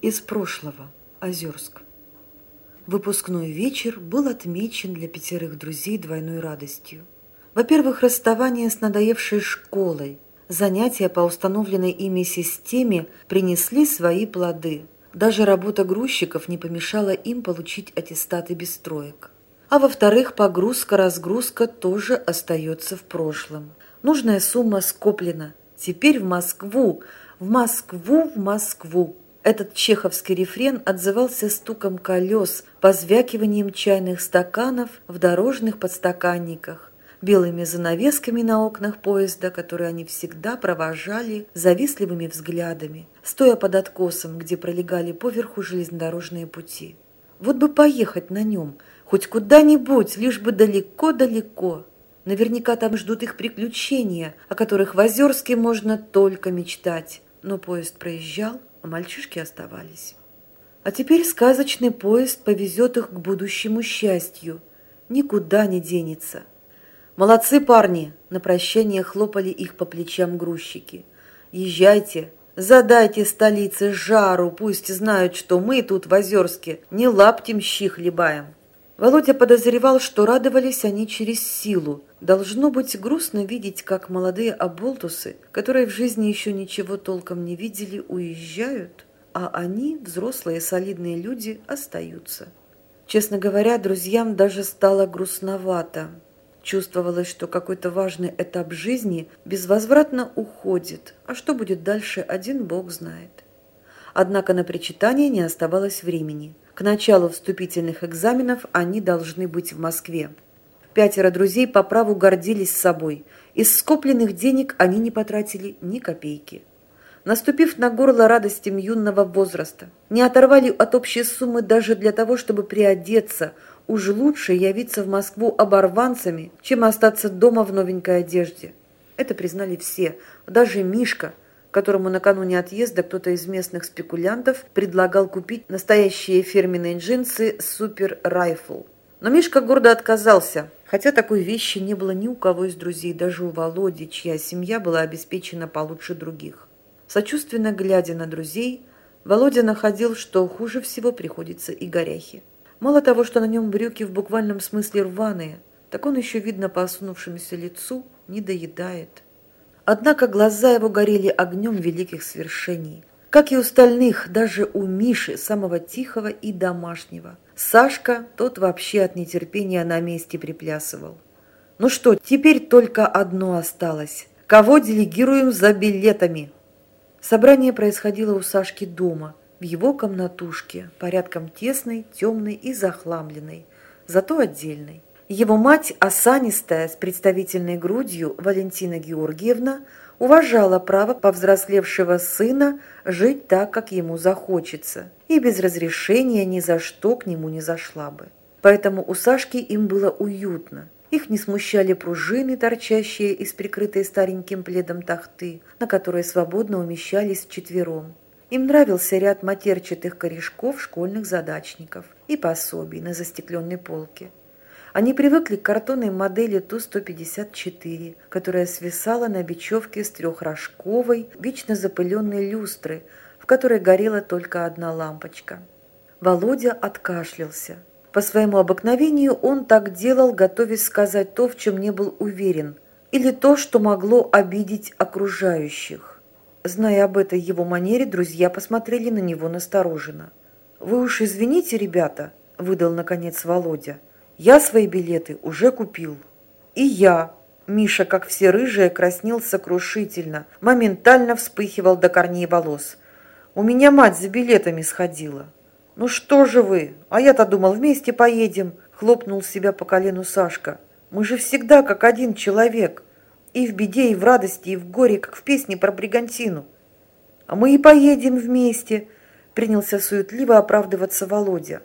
Из прошлого. Озерск. Выпускной вечер был отмечен для пятерых друзей двойной радостью. Во-первых, расставание с надоевшей школой. Занятия по установленной ими системе принесли свои плоды. Даже работа грузчиков не помешала им получить аттестаты без троек. А во-вторых, погрузка-разгрузка тоже остается в прошлом. Нужная сумма скоплена. Теперь в Москву, в Москву, в Москву. Этот чеховский рефрен отзывался стуком колес, позвякиванием чайных стаканов в дорожных подстаканниках, белыми занавесками на окнах поезда, которые они всегда провожали завистливыми взглядами, стоя под откосом, где пролегали поверху железнодорожные пути. Вот бы поехать на нем, хоть куда-нибудь, лишь бы далеко-далеко. Наверняка там ждут их приключения, о которых в Озерске можно только мечтать. Но поезд проезжал, а мальчишки оставались. А теперь сказочный поезд повезет их к будущему счастью. Никуда не денется. «Молодцы, парни!» – на прощание хлопали их по плечам грузчики. «Езжайте, задайте столице жару, пусть знают, что мы тут в Озерске не лаптем щи хлебаем». Володя подозревал, что радовались они через силу. Должно быть грустно видеть, как молодые оболтусы, которые в жизни еще ничего толком не видели, уезжают, а они, взрослые солидные люди, остаются. Честно говоря, друзьям даже стало грустновато. Чувствовалось, что какой-то важный этап жизни безвозвратно уходит, а что будет дальше, один бог знает. Однако на причитание не оставалось времени – к началу вступительных экзаменов они должны быть в Москве. Пятеро друзей по праву гордились собой. Из скопленных денег они не потратили ни копейки. Наступив на горло радостям юного возраста, не оторвали от общей суммы даже для того, чтобы приодеться. Уж лучше явиться в Москву оборванцами, чем остаться дома в новенькой одежде. Это признали все, даже Мишка – которому накануне отъезда кто-то из местных спекулянтов предлагал купить настоящие фирменные джинсы «Супер Райфл». Но Мишка гордо отказался, хотя такой вещи не было ни у кого из друзей, даже у Володи, чья семья была обеспечена получше других. Сочувственно глядя на друзей, Володя находил, что хуже всего приходится и горяхи. Мало того, что на нем брюки в буквальном смысле рваные, так он еще, видно по осунувшемуся лицу, не доедает. Однако глаза его горели огнем великих свершений. Как и у остальных, даже у Миши, самого тихого и домашнего. Сашка, тот вообще от нетерпения на месте приплясывал. Ну что, теперь только одно осталось. Кого делегируем за билетами? Собрание происходило у Сашки дома, в его комнатушке, порядком тесной, темной и захламленной, зато отдельной. Его мать, осанистая, с представительной грудью, Валентина Георгиевна, уважала право повзрослевшего сына жить так, как ему захочется, и без разрешения ни за что к нему не зашла бы. Поэтому у Сашки им было уютно. Их не смущали пружины, торчащие из прикрытой стареньким пледом тахты, на которые свободно умещались вчетвером. Им нравился ряд матерчатых корешков школьных задачников и пособий на застекленной полке. Они привыкли к картонной модели Ту-154, которая свисала на бечевке с трехрожковой, вечно запыленной люстры, которой горела только одна лампочка. Володя откашлялся. По своему обыкновению он так делал, готовясь сказать то, в чем не был уверен, или то, что могло обидеть окружающих. Зная об этой его манере, друзья посмотрели на него настороженно. «Вы уж извините, ребята», – выдал наконец Володя – я свои билеты уже купил. И я. Миша, как все рыжие, краснел сокрушительно, моментально вспыхивал до корней волос. У меня мать за билетами сходила. «Ну что же вы? А я-то думал, вместе поедем», — хлопнул себя по колену Сашка. «Мы же всегда как один человек. И в беде, и в радости, и в горе, как в песне про бригантину». «А мы и поедем вместе», — принялся суетливо оправдываться Володя.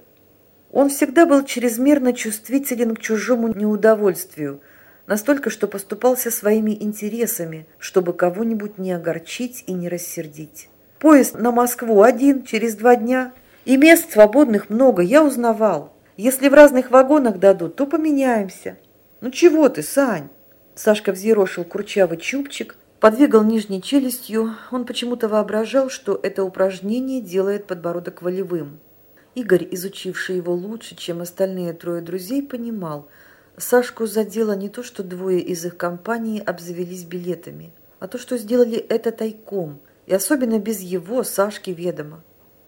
Он всегда был чрезмерно чувствителен к чужому неудовольствию, настолько, что поступался своими интересами, чтобы кого-нибудь не огорчить и не рассердить. Поезд на Москву один, через два дня. И мест свободных много, я узнавал. Если в разных вагонах дадут, то поменяемся. Ну чего ты, Сань? Сашка взъерошил курчавый чубчик, подвигал нижней челюстью, он почему-то воображал, что это упражнение делает подбородок волевым. Игорь, изучивший его лучше, чем остальные трое друзей, понимал, Сашку задело не то, что двое из их компании обзавелись билетами, а то, что сделали это тайком, и особенно без его, Сашки, ведома.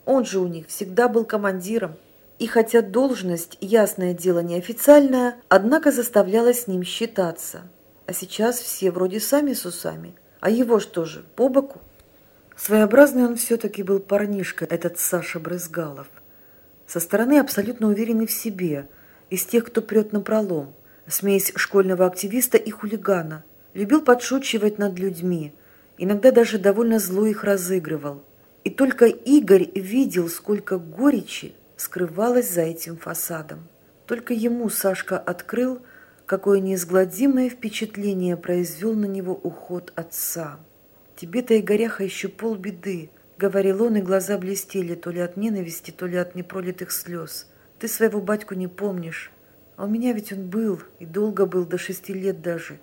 Он же у них всегда был командиром, и хотя должность, ясное дело, неофициальная, однако заставляла с ним считаться. А сейчас все вроде сами с усами. А его что же, по боку? Своеобразный он все-таки был парнишка, этот Саша Брызгалов. Со стороны абсолютно уверенный в себе, из тех, кто прет на пролом, смесь школьного активиста и хулигана. Любил подшучивать над людьми, иногда даже довольно зло их разыгрывал. И только Игорь видел, сколько горечи скрывалось за этим фасадом. Только ему Сашка открыл, какое неизгладимое впечатление произвел на него уход отца. «Тебе-то, Игоряха, еще полбеды», — говорил он, и глаза блестели то ли от ненависти, то ли от непролитых слез. «Ты своего батьку не помнишь. А у меня ведь он был, и долго был, до шести лет даже.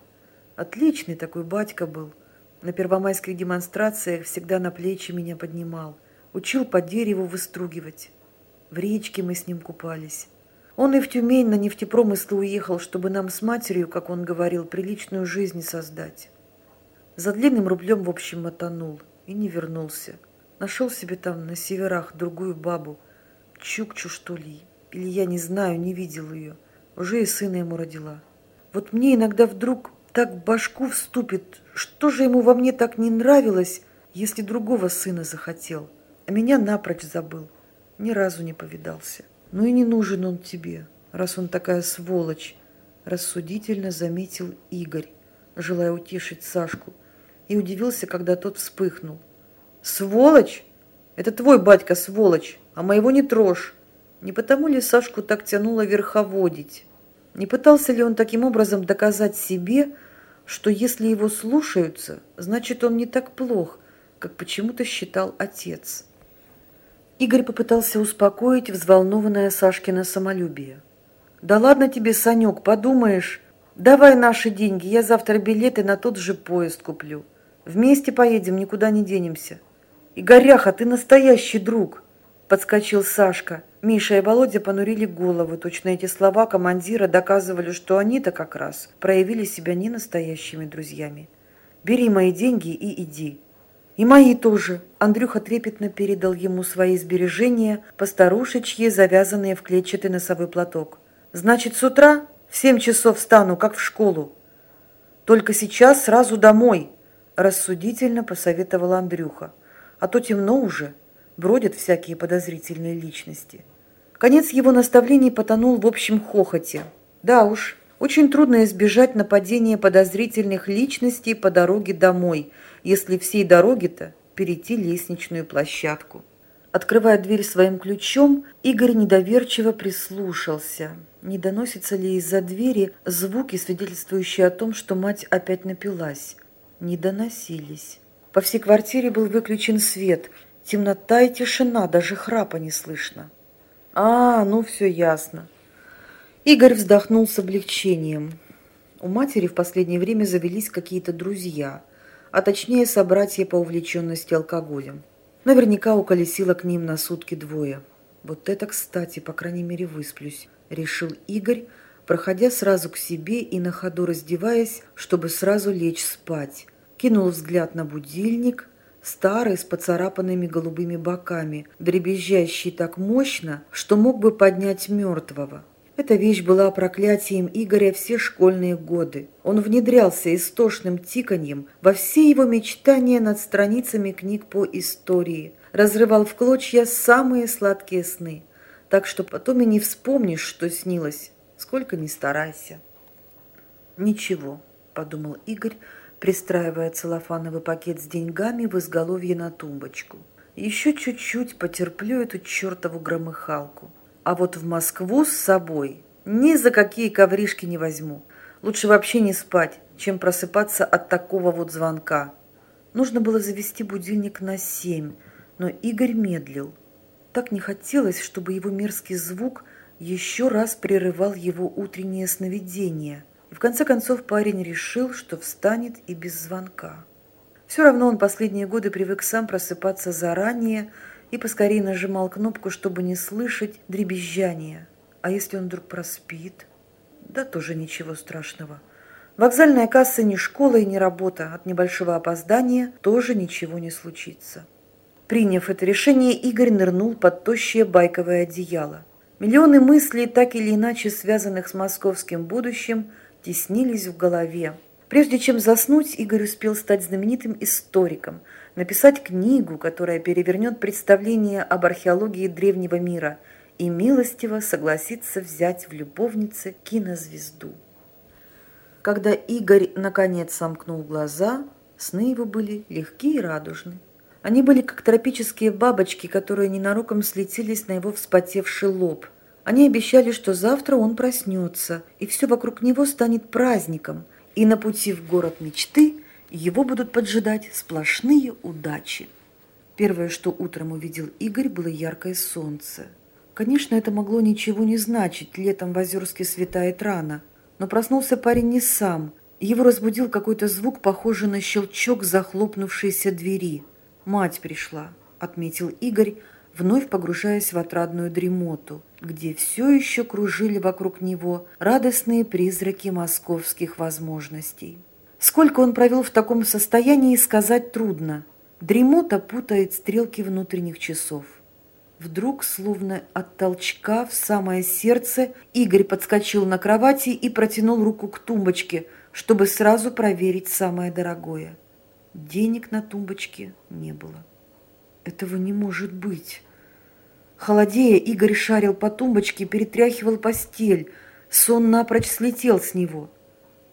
Отличный такой батька был. На первомайских демонстрациях всегда на плечи меня поднимал. Учил по дереву выстругивать. В речке мы с ним купались. Он и в Тюмень на нефтепромыслы уехал, чтобы нам с матерью, как он говорил, приличную жизнь создать. За длинным рублем, в общем, мотанул и не вернулся. Нашел себе там на северах другую бабу, Чукчу, что ли, или я не знаю, не видел ее. Уже и сына ему родила. Вот мне иногда вдруг так в башку вступит, что же ему во мне так не нравилось, если другого сына захотел, а меня напрочь забыл ни разу не повидался. Ну и не нужен он тебе, раз он такая сволочь, рассудительно заметил Игорь, желая утешить Сашку, и удивился, когда тот вспыхнул. «Сволочь? Это твой батька сволочь, а моего не трожь. Не потому ли Сашку так тянуло верховодить? Не пытался ли он таким образом доказать себе, что если его слушаются, значит он не так плох, как почему-то считал отец?» Игорь попытался успокоить взволнованное Сашкино самолюбие. «Да ладно тебе, Санек, подумаешь. Давай наши деньги, я завтра билеты на тот же поезд куплю. Вместе поедем, никуда не денемся». «Игоряха, ты настоящий друг!» Подскочил Сашка. Миша и Володя понурили голову. Точно эти слова командира доказывали, что они-то как раз проявили себя не настоящими друзьями. «Бери мои деньги и иди. «И мои тоже». Андрюха трепетно передал ему свои сбережения, постарушечьи, завязанные в клетчатый носовой платок. «Значит, с утра в семь часов встану, как в школу. Только сейчас сразу домой», – рассудительно посоветовал Андрюха. «А то темно уже, бродят всякие подозрительные личности». Конец его наставлений потонул в общем хохоте. Да уж, очень трудно избежать нападения подозрительных личностей по дороге домой, если всей дороги-то перейти лестничную площадку. Открывая дверь своим ключом, Игорь недоверчиво прислушался. Не доносятся ли из-за двери звуки, свидетельствующие о том, что мать опять напилась? Не доносились. По всей квартире был выключен свет. Темнота и тишина, даже храпа не слышно. А, ну все ясно. Игорь вздохнул с облегчением. У матери в последнее время завелись какие-то друзья, а точнее собратья по увлеченности алкоголем. Наверняка уколесило к ним на сутки двое. Вот это, кстати, по крайней мере, высплюсь, решил Игорь, проходя сразу к себе и на ходу раздеваясь, чтобы сразу лечь спать. Кинул взгляд на будильник, старый, с поцарапанными голубыми боками, дребезжащий так мощно, что мог бы поднять мертвого. Эта вещь была проклятием Игоря все школьные годы. Он внедрялся истошным тиканьем во все его мечтания над страницами книг по истории, разрывал в клочья самые сладкие сны, так что потом и не вспомнишь, что снилось, сколько ни старайся. «Ничего», — подумал Игорь, пристраивая целлофановый пакет с деньгами в изголовье на тумбочку. «Еще чуть-чуть потерплю эту чертову громыхалку». А вот в Москву с собой ни за какие ковришки не возьму. Лучше вообще не спать, чем просыпаться от такого вот звонка. Нужно было завести будильник на семь, но Игорь медлил. Так не хотелось, чтобы его мерзкий звук еще раз прерывал его утреннее сновидение. И в конце концов парень решил, что встанет и без звонка. Все равно он последние годы привык сам просыпаться заранее и поскорее нажимал кнопку, чтобы не слышать дребезжания. А если он вдруг проспит? Да тоже ничего страшного. Вокзальная касса не школа и не работа. От небольшого опоздания тоже ничего не случится. Приняв это решение, Игорь нырнул под тощее байковое одеяло. Миллионы мыслей, так или иначе связанных с московским будущим, теснились в голове. Прежде чем заснуть, Игорь успел стать знаменитым историком, написать книгу, которая перевернет представление об археологии древнего мира и милостиво согласиться взять в любовнице кинозвезду. Когда Игорь наконец сомкнул глаза, сны его были легкие и радужны. Они были как тропические бабочки, которые ненароком слетелись на его вспотевший лоб. Они обещали, что завтра он проснется, и все вокруг него станет праздником, и на пути в город мечты его будут поджидать сплошные удачи. Первое, что утром увидел Игорь, было яркое солнце. Конечно, это могло ничего не значить, летом в Озерске светает рано – но проснулся парень не сам. Его разбудил какой-то звук, похожий на щелчок захлопнувшейся двери. «Мать пришла», — отметил Игорь, вновь погружаясь в отрадную дремоту, где все еще кружили вокруг него радостные призраки московских возможностей. Сколько он провел в таком состоянии, сказать трудно. Дремота путает стрелки внутренних часов. Вдруг, словно от толчка в самое сердце, Игорь подскочил на кровати и протянул руку к тумбочке, чтобы сразу проверить самое дорогое. Денег на тумбочке не было. Этого не может быть. Холодея, Игорь шарил по тумбочке, перетряхивал постель. Сон напрочь слетел с него.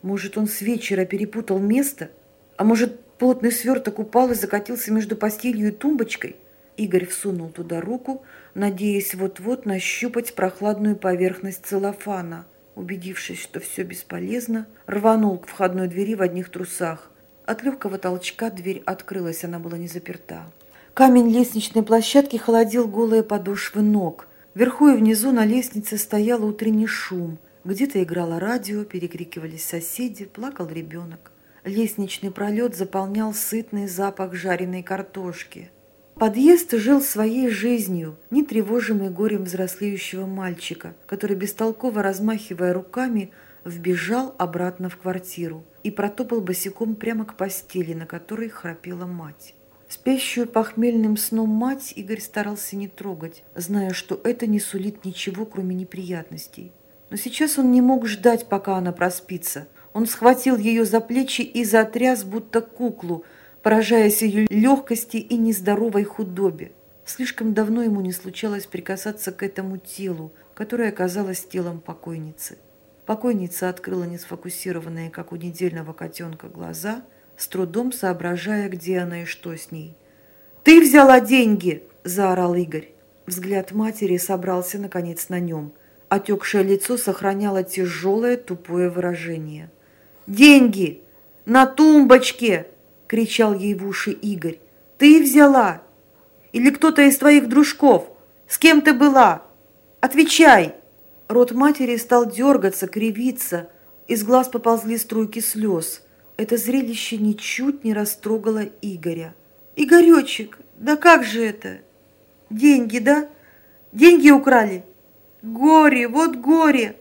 Может, он с вечера перепутал место? А может, плотный сверток упал и закатился между постелью и тумбочкой? Игорь всунул туда руку, надеясь вот-вот нащупать прохладную поверхность целлофана. Убедившись, что все бесполезно, рванул к входной двери в одних трусах. От легкого толчка дверь открылась, она была не заперта. Камень лестничной площадки холодил голые подошвы ног. Вверху и внизу на лестнице стоял утренний шум. Где-то играло радио, перекрикивались соседи, плакал ребенок. Лестничный пролет заполнял сытный запах жареной картошки. Подъезд жил своей жизнью, не тревожимый горем взрослеющего мальчика, который, бестолково размахивая руками, вбежал обратно в квартиру и протопал босиком прямо к постели, на которой храпела мать. Спящую похмельным сном мать Игорь старался не трогать, зная, что это не сулит ничего, кроме неприятностей. Но сейчас он не мог ждать, пока она проспится. Он схватил ее за плечи и затряс, будто куклу – поражаясь ее легкости и нездоровой худобе. Слишком давно ему не случалось прикасаться к этому телу, которое оказалось телом покойницы. Покойница открыла несфокусированные, как у недельного котенка, глаза, с трудом соображая, где она и что с ней. «Ты взяла деньги!» – заорал Игорь. Взгляд матери собрался, наконец, на нем. Отекшее лицо сохраняло тяжелое, тупое выражение. «Деньги! На тумбочке!» кричал ей в уши Игорь. «Ты взяла? Или кто-то из твоих дружков? С кем ты была? Отвечай!» Рот матери стал дергаться, кривиться. Из глаз поползли струйки слез. Это зрелище ничуть не растрогало Игоря. «Игоречек, да как же это? Деньги, да? Деньги украли? Горе, вот горе!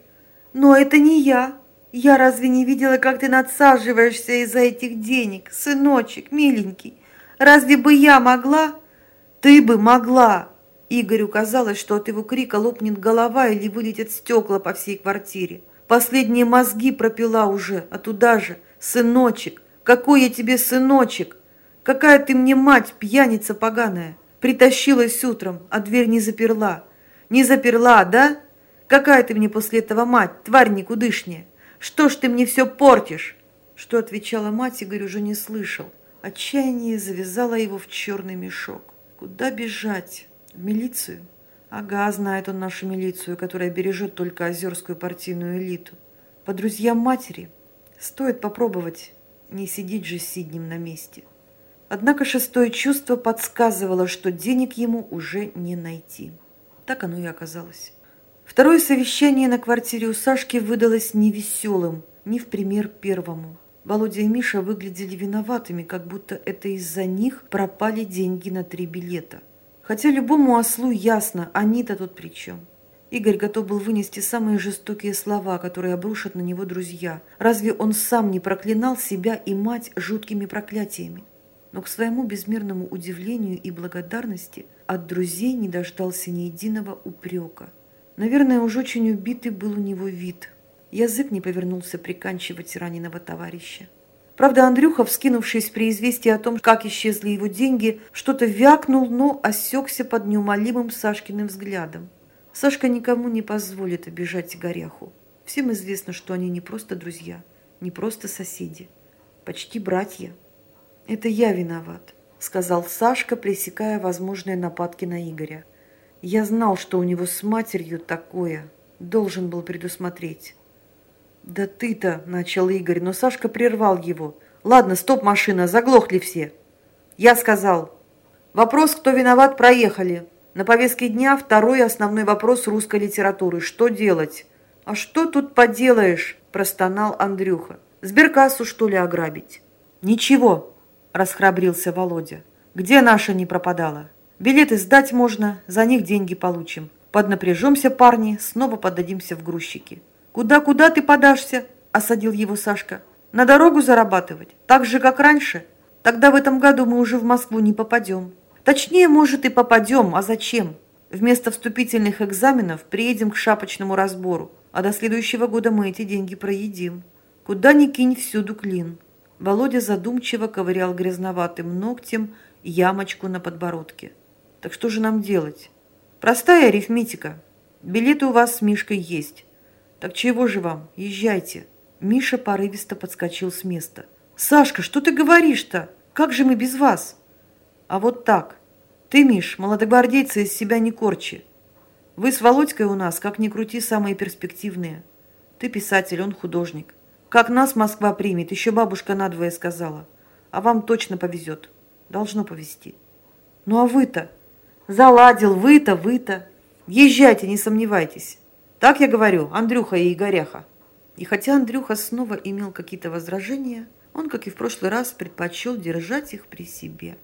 Но это не я!» Я разве не видела, как ты надсаживаешься из-за этих денег, сыночек, миленький? Разве бы я могла? Ты бы могла. Игорю казалось, что от его крика лопнет голова или вылетят стекла по всей квартире. Последние мозги пропила уже, а туда же, сыночек, какой я тебе сыночек? Какая ты мне мать, пьяница поганая? Притащилась утром, а дверь не заперла. Не заперла, да? Какая ты мне после этого мать, тварь никудышняя? Что ж ты мне все портишь?» Что отвечала мать, Игорь уже не слышал. Отчаяние завязало его в черный мешок. Куда бежать? В милицию? Ага, знает он нашу милицию, которая бережет только озерскую партийную элиту. По друзьям матери стоит попробовать не сидеть же сиднем на месте. Однако шестое чувство подсказывало, что денег ему уже не найти. Так оно и оказалось. Второе совещание на квартире у Сашки выдалось невеселым, не в пример первому. Володя и Миша выглядели виноватыми, как будто это из-за них пропали деньги на три билета. Хотя любому ослу ясно, они-то тут при чем. Игорь готов был вынести самые жестокие слова, которые обрушат на него друзья. Разве он сам не проклинал себя и мать жуткими проклятиями? Но к своему безмерному удивлению и благодарности от друзей не дождался ни единого упрека. Наверное, уж очень убитый был у него вид. Язык не повернулся приканчивать раненого товарища. Правда, Андрюха, вскинувшись при известии о том, как исчезли его деньги, что-то вякнул, но осекся под неумолимым Сашкиным взглядом. Сашка никому не позволит обижать Горяху. Всем известно, что они не просто друзья, не просто соседи, почти братья. «Это я виноват», — сказал Сашка, пресекая возможные нападки на Игоря. «Я знал, что у него с матерью такое. Должен был предусмотреть». «Да ты-то», — начал Игорь, но Сашка прервал его. «Ладно, стоп, машина, заглохли все». «Я сказал. Вопрос, кто виноват, проехали. На повестке дня второй основной вопрос русской литературы. Что делать? А что тут поделаешь? Простонал Андрюха. Сберкассу, что ли, ограбить? Ничего, расхрабрился Володя. Где наша не пропадала? Билеты сдать можно, за них деньги получим. Поднапряжемся, парни, снова поддадимся в грузчики. Куда-куда ты подашься? Осадил его Сашка. На дорогу зарабатывать? Так же, как раньше? Тогда в этом году мы уже в Москву не попадем. Точнее, может, и попадем, а зачем? Вместо вступительных экзаменов приедем к шапочному разбору, а до следующего года мы эти деньги проедим. Куда ни кинь, всюду клин. Володя задумчиво ковырял грязноватым ногтем ямочку на подбородке. Так что же нам делать? Простая арифметика. Билеты у вас с Мишкой есть. Так чего же вам? Езжайте. Миша порывисто подскочил с места. «Сашка, что ты говоришь-то? Как же мы без вас?» «А вот так. Ты, Миш, молодогвардейца из себя не корчи. Вы с Володькой у нас, как ни крути, самые перспективные. Ты писатель, он художник. Как нас Москва примет, еще бабушка надвое сказала. А вам точно повезет. Должно повезти. Ну а вы-то? Заладил, вы-то, вы-то. Езжайте, не сомневайтесь. Так я говорю, Андрюха и Игоряха. И хотя Андрюха снова имел какие-то возражения, он, как и в прошлый раз, предпочел держать их при себе.